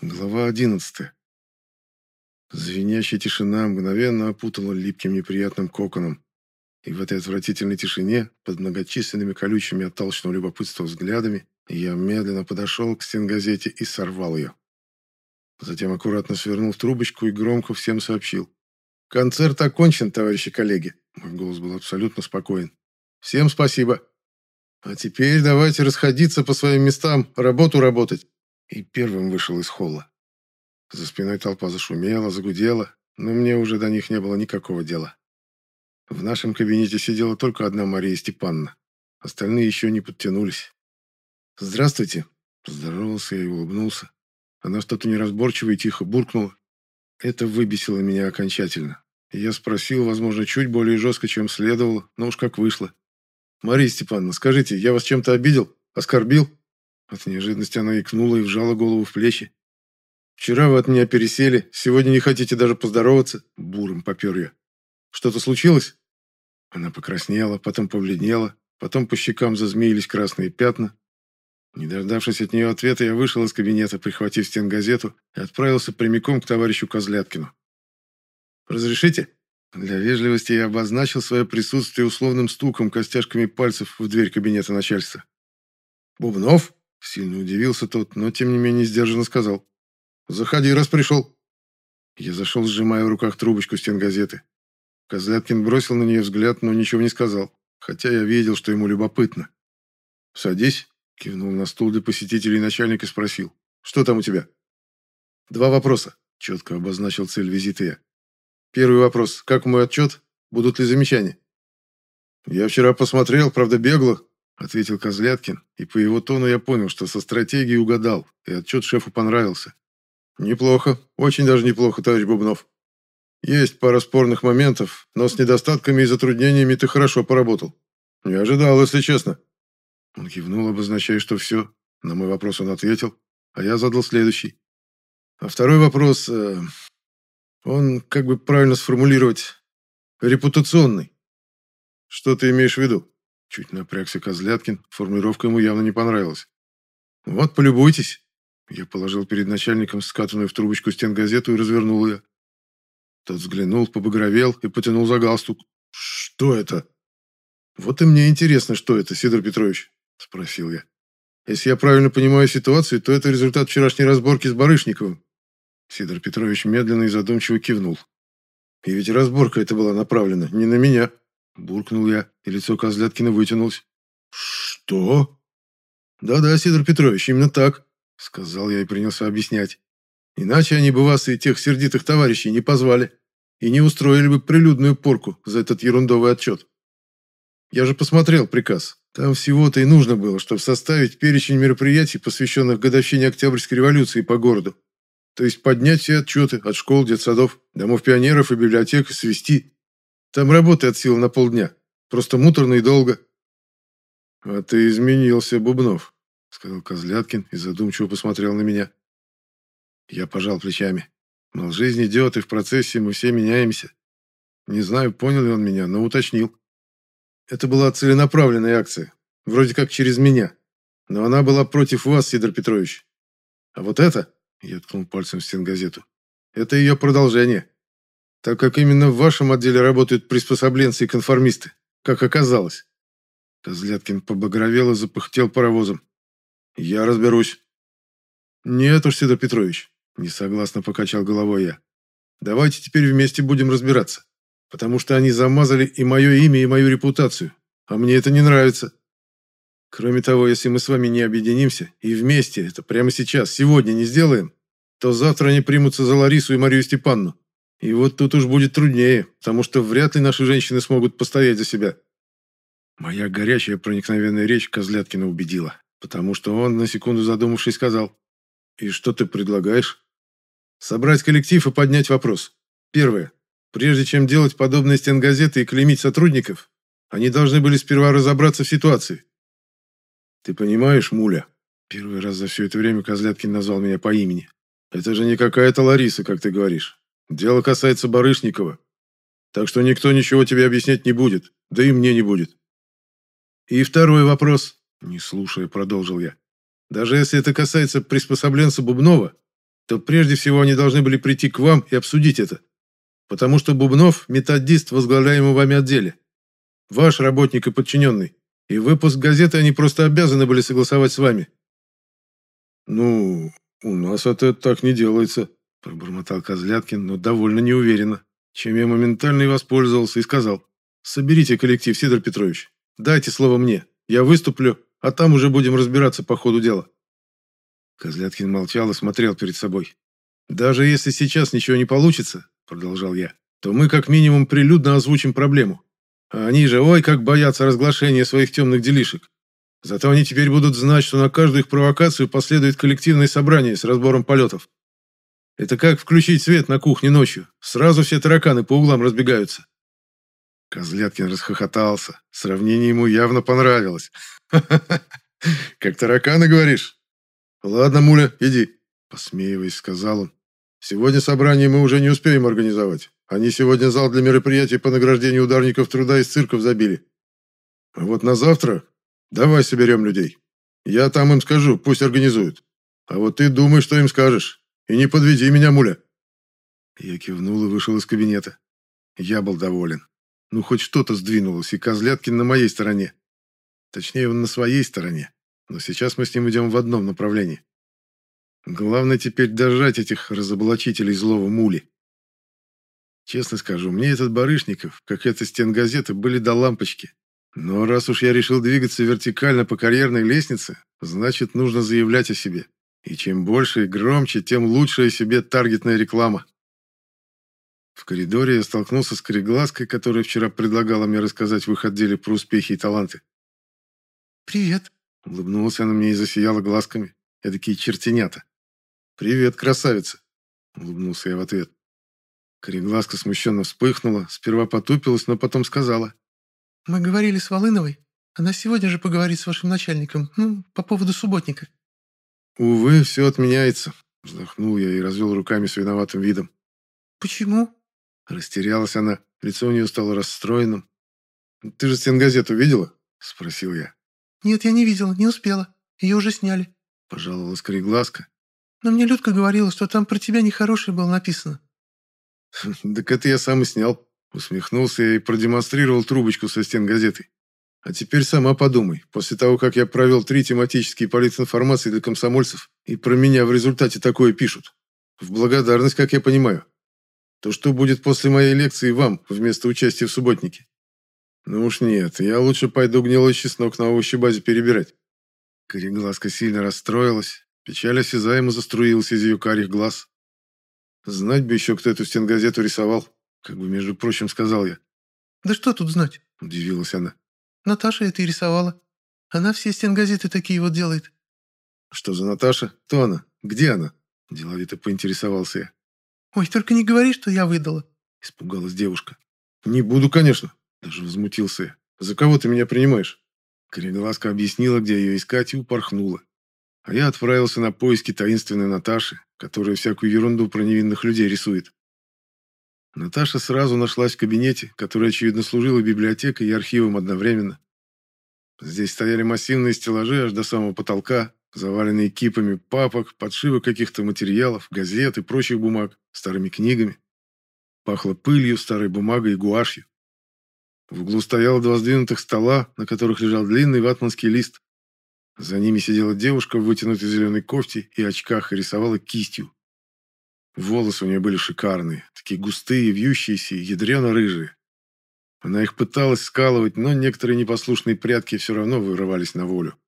Глава 11. Звенящая тишина мгновенно опутала липким неприятным коконом. И в этой отвратительной тишине, под многочисленными колючими от толчного любопытства взглядами, я медленно подошел к стенгазете и сорвал ее. Затем аккуратно свернул в трубочку и громко всем сообщил. «Концерт окончен, товарищи коллеги!» Мой голос был абсолютно спокоен. «Всем спасибо! А теперь давайте расходиться по своим местам, работу работать!» И первым вышел из холла. За спиной толпа зашумела, загудела, но мне уже до них не было никакого дела. В нашем кабинете сидела только одна Мария Степановна. Остальные еще не подтянулись. «Здравствуйте!» Поздоровался я и улыбнулся. Она что-то неразборчиво и тихо буркнула. Это выбесило меня окончательно. я спросил, возможно, чуть более жестко, чем следовало, но уж как вышло. «Мария Степановна, скажите, я вас чем-то обидел? Оскорбил?» От неожиданности она икнула и вжала голову в плечи. «Вчера вы от меня пересели, сегодня не хотите даже поздороваться?» Буром попер я. «Что-то случилось?» Она покраснела, потом побледнела, потом по щекам зазмеились красные пятна. Не дождавшись от нее ответа, я вышел из кабинета, прихватив стенгазету, и отправился прямиком к товарищу Козляткину. «Разрешите?» Для вежливости я обозначил свое присутствие условным стуком костяшками пальцев в дверь кабинета начальства. «Бубнов?» Сильно удивился тот, но тем не менее сдержанно сказал. «Заходи, раз пришел». Я зашел, сжимая в руках трубочку стенгазеты. Козляткин бросил на нее взгляд, но ничего не сказал, хотя я видел, что ему любопытно. «Садись», — кивнул на стул для посетителей начальник и спросил. «Что там у тебя?» «Два вопроса», — четко обозначил цель визита я. «Первый вопрос. Как мой отчет? Будут ли замечания?» «Я вчера посмотрел, правда, бегло, ответил Козляткин, и по его тону я понял, что со стратегией угадал, и отчет шефу понравился. Неплохо, очень даже неплохо, товарищ Бубнов. Есть пара спорных моментов, но с недостатками и затруднениями ты хорошо поработал. Не ожидал, если честно. Он кивнул, обозначая, что все. На мой вопрос он ответил, а я задал следующий. А второй вопрос, э, он, как бы правильно сформулировать, репутационный. Что ты имеешь в виду? Чуть напрягся Козляткин, формулировка ему явно не понравилась. «Вот, полюбуйтесь!» Я положил перед начальником скатанную в трубочку стенгазету и развернул ее. Тот взглянул, побагровел и потянул за галстук. «Что это?» «Вот и мне интересно, что это, Сидор Петрович», — спросил я. «Если я правильно понимаю ситуацию, то это результат вчерашней разборки с Барышниковым». Сидор Петрович медленно и задумчиво кивнул. «И ведь разборка эта была направлена не на меня, Буркнул я, и лицо Козляткина вытянулось. «Что?» «Да-да, Сидор Петрович, именно так», — сказал я и принялся объяснять. «Иначе они бы вас и тех сердитых товарищей не позвали и не устроили бы прилюдную порку за этот ерундовый отчет. Я же посмотрел приказ. Там всего-то и нужно было, чтобы составить перечень мероприятий, посвященных годовщине Октябрьской революции по городу. То есть поднять все отчеты от школ, детсадов, домов пионеров и библиотек и свести. Там работы от силы на полдня. Просто муторно и долго». «А ты изменился, Бубнов», — сказал Козляткин и задумчиво посмотрел на меня. Я пожал плечами. Мол, жизнь идет, и в процессе мы все меняемся. Не знаю, понял ли он меня, но уточнил. Это была целенаправленная акция, вроде как через меня. Но она была против вас, Сидор Петрович. А вот это, я ткнул пальцем в стенгазету, это ее продолжение так как именно в вашем отделе работают приспособленцы и конформисты, как оказалось». Козляткин побагровел и запыхтел паровозом. «Я разберусь». «Нет уж, Сидор Петрович», — несогласно покачал головой я. «Давайте теперь вместе будем разбираться, потому что они замазали и мое имя, и мою репутацию, а мне это не нравится. Кроме того, если мы с вами не объединимся и вместе это прямо сейчас, сегодня не сделаем, то завтра они примутся за Ларису и Марию Степанну. И вот тут уж будет труднее, потому что вряд ли наши женщины смогут постоять за себя. Моя горячая проникновенная речь Козляткина убедила, потому что он, на секунду задумавшись, сказал, «И что ты предлагаешь?» «Собрать коллектив и поднять вопрос. Первое. Прежде чем делать подобные стенгазеты и клеймить сотрудников, они должны были сперва разобраться в ситуации. Ты понимаешь, Муля?» Первый раз за все это время Козляткин назвал меня по имени. «Это же не какая-то Лариса, как ты говоришь. Дело касается Барышникова. Так что никто ничего тебе объяснять не будет, да и мне не будет. И второй вопрос, не слушая, продолжил я. Даже если это касается приспособленца Бубнова, то прежде всего они должны были прийти к вам и обсудить это. Потому что Бубнов – методист, возглавляемый вами отделе. Ваш работник и подчиненный. И выпуск газеты они просто обязаны были согласовать с вами. Ну, у нас это так не делается, пробормотал Козляткин, но довольно неуверенно, чем я моментально и воспользовался и сказал. Соберите коллектив, Сидор Петрович. Дайте слово мне. Я выступлю, а там уже будем разбираться по ходу дела. Козляткин молчал и смотрел перед собой. «Даже если сейчас ничего не получится, — продолжал я, — то мы как минимум прилюдно озвучим проблему. А они же, ой, как боятся разглашения своих темных делишек. Зато они теперь будут знать, что на каждую их провокацию последует коллективное собрание с разбором полетов. Это как включить свет на кухне ночью. Сразу все тараканы по углам разбегаются. Козляткин расхохотался. Сравнение ему явно понравилось. «Как тараканы, говоришь?» «Ладно, Муля, иди», — посмеиваясь, сказал он. «Сегодня собрание мы уже не успеем организовать. Они сегодня зал для мероприятий по награждению ударников труда из цирков забили. А вот на завтра давай соберем людей. Я там им скажу, пусть организуют. А вот ты думай, что им скажешь. И не подведи меня, Муля». Я кивнул и вышел из кабинета. Я был доволен. Ну, хоть что-то сдвинулось, и Козляткин на моей стороне. Точнее, он на своей стороне. Но сейчас мы с ним идем в одном направлении. Главное теперь дожать этих разоблачителей злого мули. Честно скажу, мне этот Барышников, как эта стенгазета, были до лампочки. Но раз уж я решил двигаться вертикально по карьерной лестнице, значит, нужно заявлять о себе. И чем больше и громче, тем лучше о себе таргетная реклама. В коридоре я столкнулся с Кореглазкой, которая вчера предлагала мне рассказать в их отделе про успехи и таланты. «Привет», Улыбнулась она мне и засияла глазками. Эдакие чертенята. «Привет, красавица!» Улыбнулся я в ответ. Кореглазка смущенно вспыхнула, сперва потупилась, но потом сказала. «Мы говорили с Волыновой. Она сегодня же поговорит с вашим начальником, ну, по поводу субботника». «Увы, все отменяется», — вздохнул я и развел руками с виноватым видом. «Почему?» Растерялась она, лицо у нее стало расстроенным. «Ты же стенгазету видела?» — спросил я. «Нет, я не видела, не успела. Ее уже сняли», – пожаловалась Кореглазка. «Но мне Людка говорила, что там про тебя нехорошее было написано». «Так это я сам и снял», – усмехнулся я и продемонстрировал трубочку со стен газеты. «А теперь сама подумай, после того, как я провел три тематические политинформации для комсомольцев, и про меня в результате такое пишут. В благодарность, как я понимаю. То что будет после моей лекции вам, вместо участия в субботнике?» Ну уж нет, я лучше пойду гнилой чеснок на овощебазе перебирать. Кореглазка сильно расстроилась, печаль осязаемо заструилась из ее карих глаз. Знать бы еще, кто эту стенгазету рисовал, как бы, между прочим, сказал я. «Да что тут знать?» – удивилась она. «Наташа это и рисовала. Она все стенгазеты такие вот делает». «Что за Наташа? Кто она? Где она?» – деловито поинтересовался я. «Ой, только не говори, что я выдала», – испугалась девушка. «Не буду, конечно», даже возмутился я. «За кого ты меня принимаешь?» Кореглазка объяснила, где ее искать, и упорхнула. А я отправился на поиски таинственной Наташи, которая всякую ерунду про невинных людей рисует. Наташа сразу нашлась в кабинете, который, очевидно, служил и библиотекой, и архивом одновременно. Здесь стояли массивные стеллажи аж до самого потолка, заваленные кипами папок, подшивок каких-то материалов, газет и прочих бумаг, старыми книгами. Пахло пылью, старой бумагой и гуашью. В углу стояло два сдвинутых стола, на которых лежал длинный ватманский лист. За ними сидела девушка в вытянутой зеленой кофте и очках и рисовала кистью. Волосы у нее были шикарные, такие густые, вьющиеся ядрено-рыжие. Она их пыталась скалывать, но некоторые непослушные прятки все равно вырывались на волю.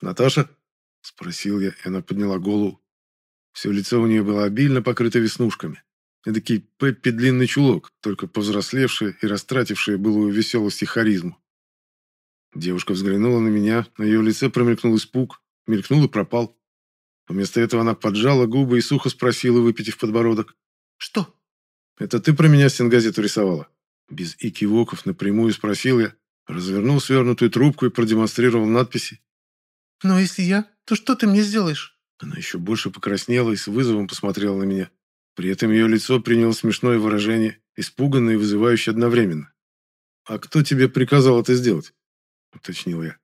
«Наташа?» – спросил я, и она подняла голову. Все лицо у нее было обильно покрыто веснушками. Эдакий Пеппи длинный чулок, только повзрослевший и растративший былую веселость и харизму. Девушка взглянула на меня, на ее лице промелькнул испуг, мелькнул и пропал. Вместо этого она поджала губы и сухо спросила, выпитив подбородок. «Что?» «Это ты про меня стенгазету рисовала?» Без икивоков напрямую спросил я, развернул свернутую трубку и продемонстрировал надписи. «Но если я, то что ты мне сделаешь?» Она еще больше покраснела и с вызовом посмотрела на меня. При этом ее лицо приняло смешное выражение, испуганное и вызывающее одновременно. «А кто тебе приказал это сделать?» – уточнил я.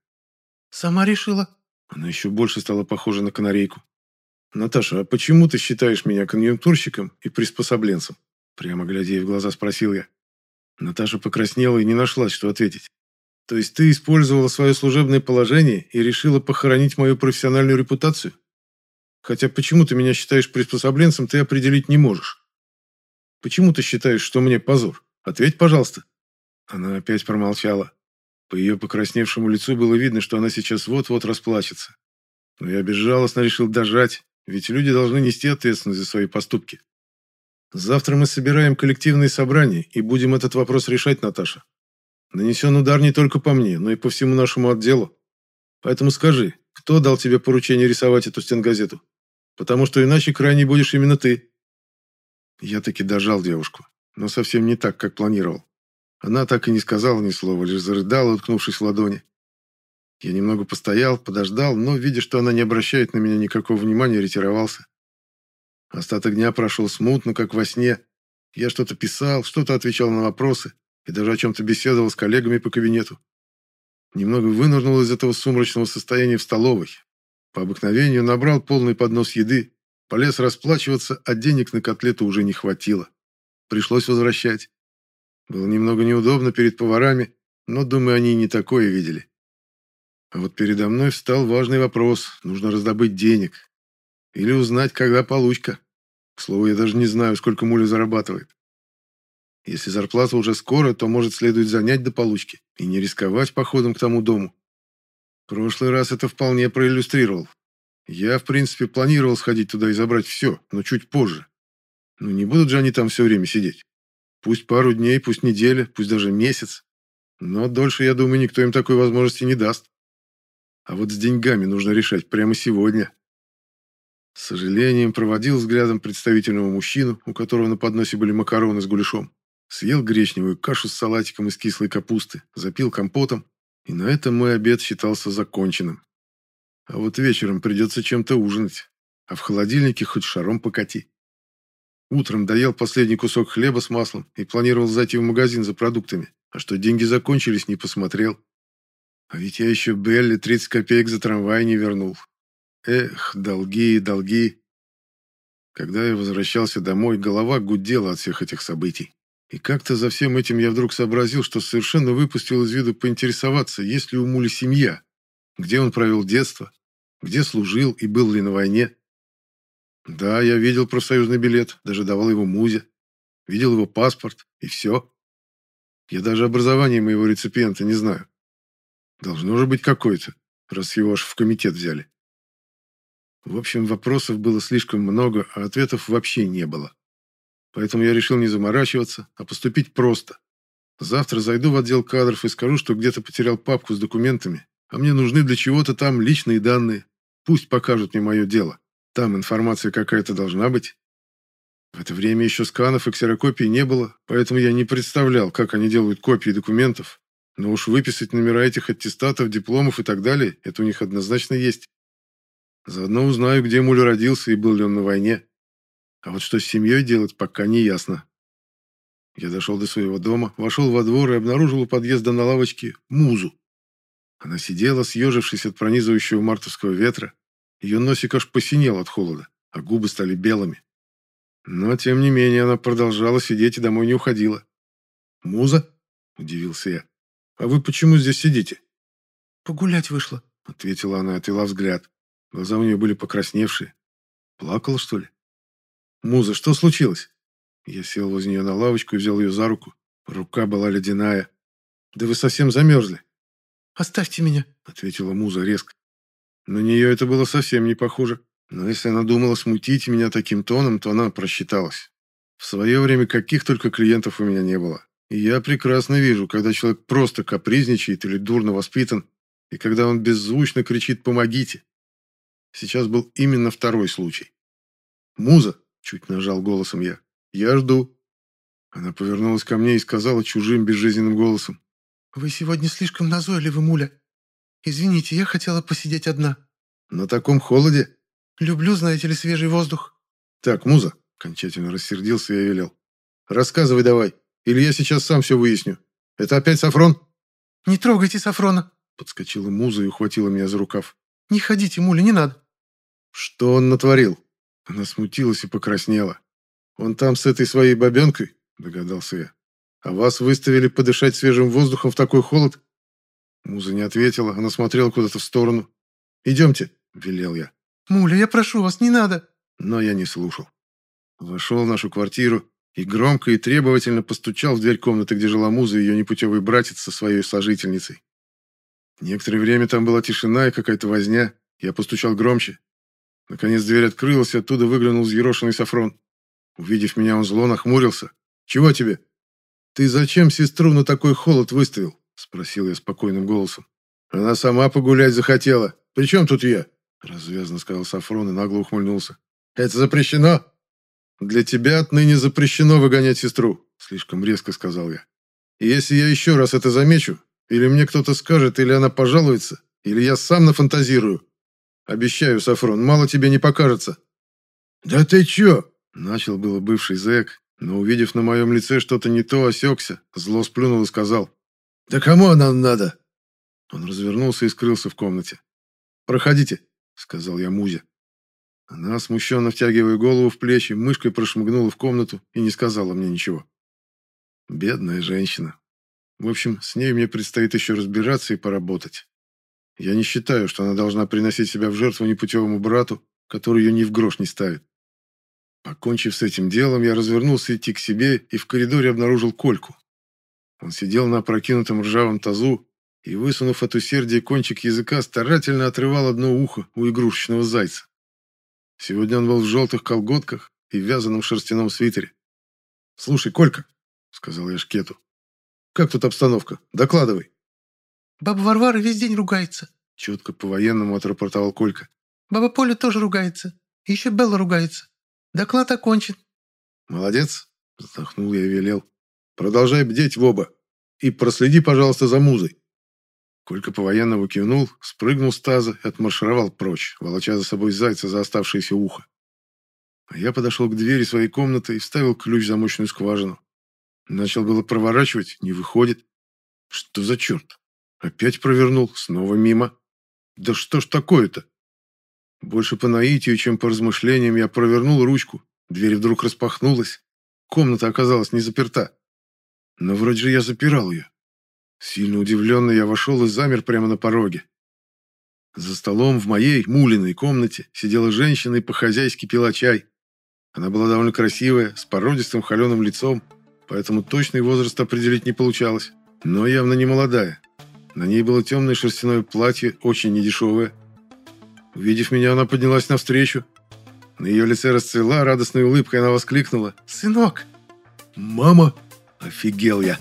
«Сама решила». Она еще больше стала похожа на канарейку. Наташа, а почему ты считаешь меня конъюнктурщиком и приспособленцем? Прямо глядя ей в глаза, спросил я. Наташа покраснела и не нашла, что ответить. То есть ты использовала свое служебное положение и решила похоронить мою профессиональную репутацию? Хотя почему ты меня считаешь приспособленцем, ты определить не можешь. Почему ты считаешь, что мне позор? Ответь, пожалуйста. Она опять промолчала. По ее покрасневшему лицу было видно, что она сейчас вот-вот расплачется. Но я безжалостно решил дожать, ведь люди должны нести ответственность за свои поступки. Завтра мы собираем коллективные собрания и будем этот вопрос решать, Наташа. Нанесен удар не только по мне, но и по всему нашему отделу. Поэтому скажи, кто дал тебе поручение рисовать эту стенгазету? Потому что иначе крайней будешь именно ты. Я таки дожал девушку, но совсем не так, как планировал. Она так и не сказала ни слова, лишь зарыдала, уткнувшись в ладони. Я немного постоял, подождал, но, видя, что она не обращает на меня никакого внимания, ретировался. Остаток дня прошел смутно, как во сне. Я что-то писал, что-то отвечал на вопросы и даже о чем-то беседовал с коллегами по кабинету. Немного вынырнул из этого сумрачного состояния в столовой. По обыкновению набрал полный поднос еды, полез расплачиваться, а денег на котлету уже не хватило. Пришлось возвращать. Было немного неудобно перед поварами, но, думаю, они и не такое видели. А вот передо мной встал важный вопрос. Нужно раздобыть денег. Или узнать, когда получка. К слову, я даже не знаю, сколько Муля зарабатывает. Если зарплата уже скоро, то, может, следует занять до получки и не рисковать походом к тому дому. Прошлый раз это вполне проиллюстрировал. Я, в принципе, планировал сходить туда и забрать все, но чуть позже. Ну, не будут же они там все время сидеть. Пусть пару дней, пусть неделя, пусть даже месяц. Но дольше, я думаю, никто им такой возможности не даст. А вот с деньгами нужно решать прямо сегодня. С сожалением проводил взглядом представительного мужчину, у которого на подносе были макароны с гуляшом. Съел гречневую кашу с салатиком из кислой капусты, запил компотом, и на этом мой обед считался законченным. А вот вечером придется чем-то ужинать, а в холодильнике хоть шаром покати. Утром доел последний кусок хлеба с маслом и планировал зайти в магазин за продуктами, а что деньги закончились, не посмотрел. А ведь я еще Белли 30 копеек за трамвай не вернул. Эх, долги, долги. Когда я возвращался домой, голова гудела от всех этих событий. И как-то за всем этим я вдруг сообразил, что совершенно выпустил из виду поинтересоваться, есть ли у Мули семья, где он провел детство, где служил и был ли на войне. Да, я видел профсоюзный билет, даже давал его Музе. Видел его паспорт, и все. Я даже образование моего реципиента не знаю. Должно же быть какое-то, раз его аж в комитет взяли. В общем, вопросов было слишком много, а ответов вообще не было. Поэтому я решил не заморачиваться, а поступить просто. Завтра зайду в отдел кадров и скажу, что где-то потерял папку с документами, а мне нужны для чего-то там личные данные. Пусть покажут мне мое дело. Там информация какая-то должна быть. В это время еще сканов и ксерокопий не было, поэтому я не представлял, как они делают копии документов, но уж выписать номера этих аттестатов, дипломов и так далее, это у них однозначно есть. Заодно узнаю, где Муля родился и был ли он на войне. А вот что с семьей делать, пока не ясно. Я дошел до своего дома, вошел во двор и обнаружил у подъезда на лавочке Музу. Она сидела, съежившись от пронизывающего мартовского ветра. Ее носик аж посинел от холода, а губы стали белыми. Но, тем не менее, она продолжала сидеть и домой не уходила. «Муза?» – удивился я. «А вы почему здесь сидите?» «Погулять вышла», — ответила она, отвела взгляд. Глаза у нее были покрасневшие. Плакала, что ли? «Муза, что случилось?» Я сел возле нее на лавочку и взял ее за руку. Рука была ледяная. «Да вы совсем замерзли». «Оставьте меня», — ответила Муза резко. На нее это было совсем не похоже. Но если она думала смутить меня таким тоном, то она просчиталась. В свое время каких только клиентов у меня не было. Я прекрасно вижу, когда человек просто капризничает или дурно воспитан, и когда он беззвучно кричит «помогите». Сейчас был именно второй случай. «Муза!» – чуть нажал голосом я. «Я жду». Она повернулась ко мне и сказала чужим безжизненным голосом. «Вы сегодня слишком назойливы, Муля. Извините, я хотела посидеть одна». «На таком холоде?» «Люблю, знаете ли, свежий воздух». «Так, Муза!» – окончательно рассердился я велел. «Рассказывай давай». Или я сейчас сам все выясню. Это опять Сафрон?» «Не трогайте Сафрона!» Подскочила муза и ухватила меня за рукав. «Не ходите, Муля, не надо!» Что он натворил? Она смутилась и покраснела. Он там с этой своей бабенкой? Догадался я. А вас выставили подышать свежим воздухом в такой холод? Муза не ответила, она смотрела куда-то в сторону. «Идемте», — велел я. «Муля, я прошу вас, не надо!» Но я не слушал. Вошел в нашу квартиру и громко и требовательно постучал в дверь комнаты, где жила Муза и ее непутевый братец со своей сожительницей. Некоторое время там была тишина и какая-то возня. Я постучал громче. Наконец дверь открылась, и оттуда выглянул взъерошенный Сафрон. Увидев меня, он зло нахмурился. «Чего тебе?» «Ты зачем сестру на такой холод выставил?» Спросил я спокойным голосом. «Она сама погулять захотела. При чем тут я?» Развязно сказал Сафрон и нагло ухмыльнулся. «Это запрещено?» «Для тебя отныне запрещено выгонять сестру», слишком резко сказал я. И «Если я еще раз это замечу, или мне кто-то скажет, или она пожалуется, или я сам нафантазирую. Обещаю, Сафрон, мало тебе не покажется». «Да ты че?» Начал было бывший зэк, но, увидев на моем лице что-то не то, осекся, зло сплюнул и сказал. «Да кому она надо?» Он развернулся и скрылся в комнате. «Проходите», — сказал я Музе. Она, смущенно втягивая голову в плечи, мышкой прошмыгнула в комнату и не сказала мне ничего. Бедная женщина. В общем, с ней мне предстоит еще разбираться и поработать. Я не считаю, что она должна приносить себя в жертву непутевому брату, который ее ни в грош не ставит. Покончив с этим делом, я развернулся идти к себе и в коридоре обнаружил Кольку. Он сидел на опрокинутом ржавом тазу и, высунув от усердия кончик языка, старательно отрывал одно ухо у игрушечного зайца. Сегодня он был в желтых колготках и вязаном шерстяном свитере. «Слушай, Колька», — сказал я Шкету, — «как тут обстановка? Докладывай». «Баба Варвара весь день ругается», — четко по-военному отрапортовал Колька. «Баба Поля тоже ругается. И еще Белла ругается. Доклад окончен». «Молодец», — вздохнул я и велел. «Продолжай бдеть в оба. И проследи, пожалуйста, за музой. Колька по-военному кивнул, спрыгнул с таза и отмаршировал прочь, волоча за собой зайца за оставшееся ухо. А я подошел к двери своей комнаты и вставил ключ в замочную скважину. Начал было проворачивать, не выходит. Что за черт? Опять провернул, снова мимо. Да что ж такое-то? Больше по наитию, чем по размышлениям, я провернул ручку. Дверь вдруг распахнулась. Комната оказалась не заперта. Но вроде же я запирал ее. Сильно удивленный я вошел и замер прямо на пороге. За столом в моей, мулиной комнате сидела женщина и по-хозяйски пила чай. Она была довольно красивая, с породистым холеным лицом, поэтому точный возраст определить не получалось, но явно не молодая. На ней было темное шерстяное платье, очень недешевое. Увидев меня, она поднялась навстречу. На ее лице расцвела радостной улыбкой, она воскликнула. «Сынок!» «Мама!» «Офигел я!»